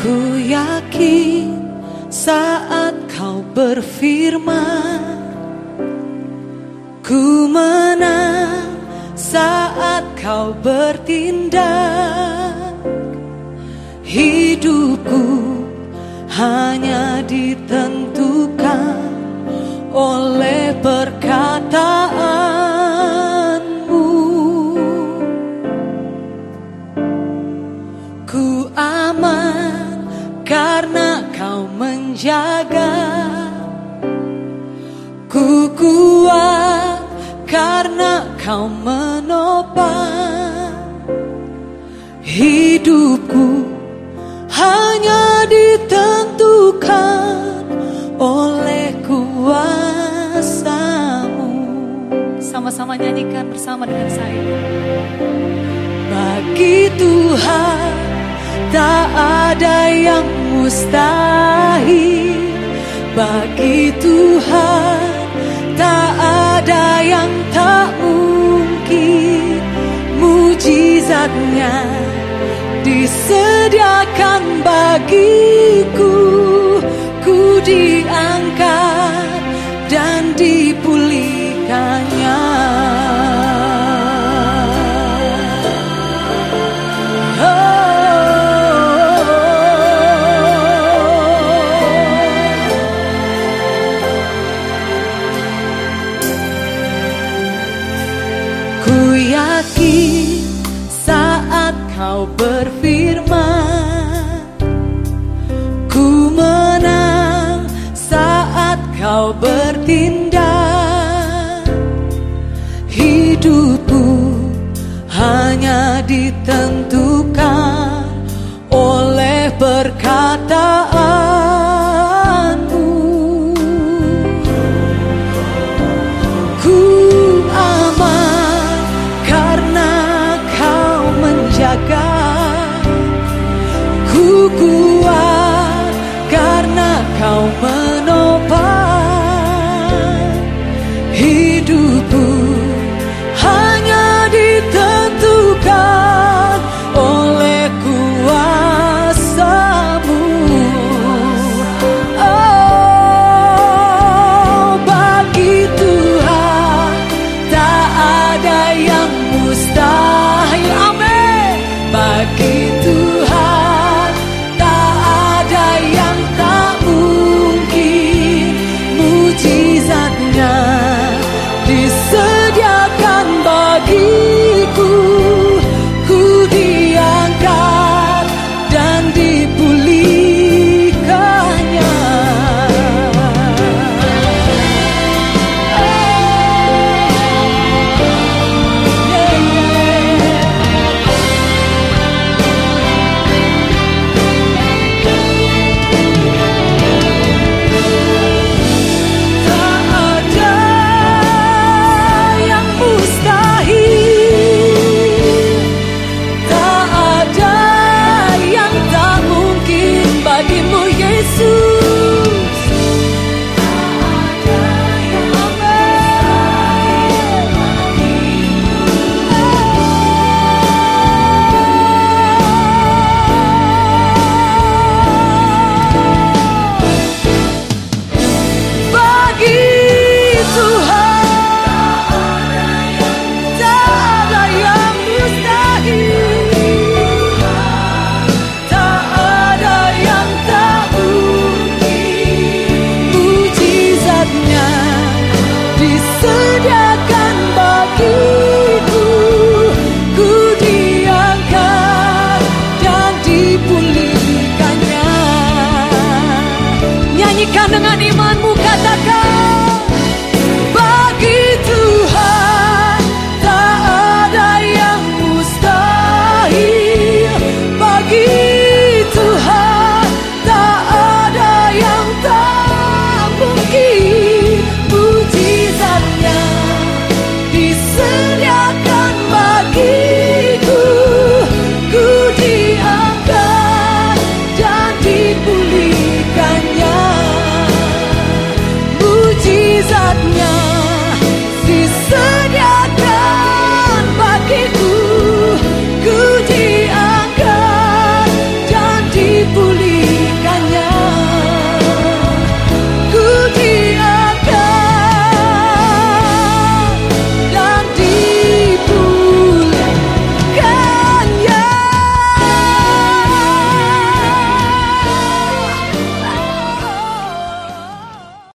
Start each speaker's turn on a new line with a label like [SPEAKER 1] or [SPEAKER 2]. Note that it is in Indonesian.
[SPEAKER 1] Ku yakin saat kau berfirman Ku menang saat kau bertindak. Hidupku hanya ditentukan oleh perkataanmu. Ku aman karena kau menjaga Ku kuat. Karena kau menopang Hidupku hanya ditentukan oleh kuasamu. Sama-sama nyanyikan bersama dengan saya. Bagi Tuhan tak ada yang mustahil Bagi Tuhan. Tak ada yang tak mungkin Mujizatnya disediakan bagiku. Ku diangkat dan dipulihkannya kau bertindak. Hidupku hanya ditentukan oleh perkataanmu. Ku aman karena kau menjaga. Ku kuat karena kau menjaga Jesús. 能让你。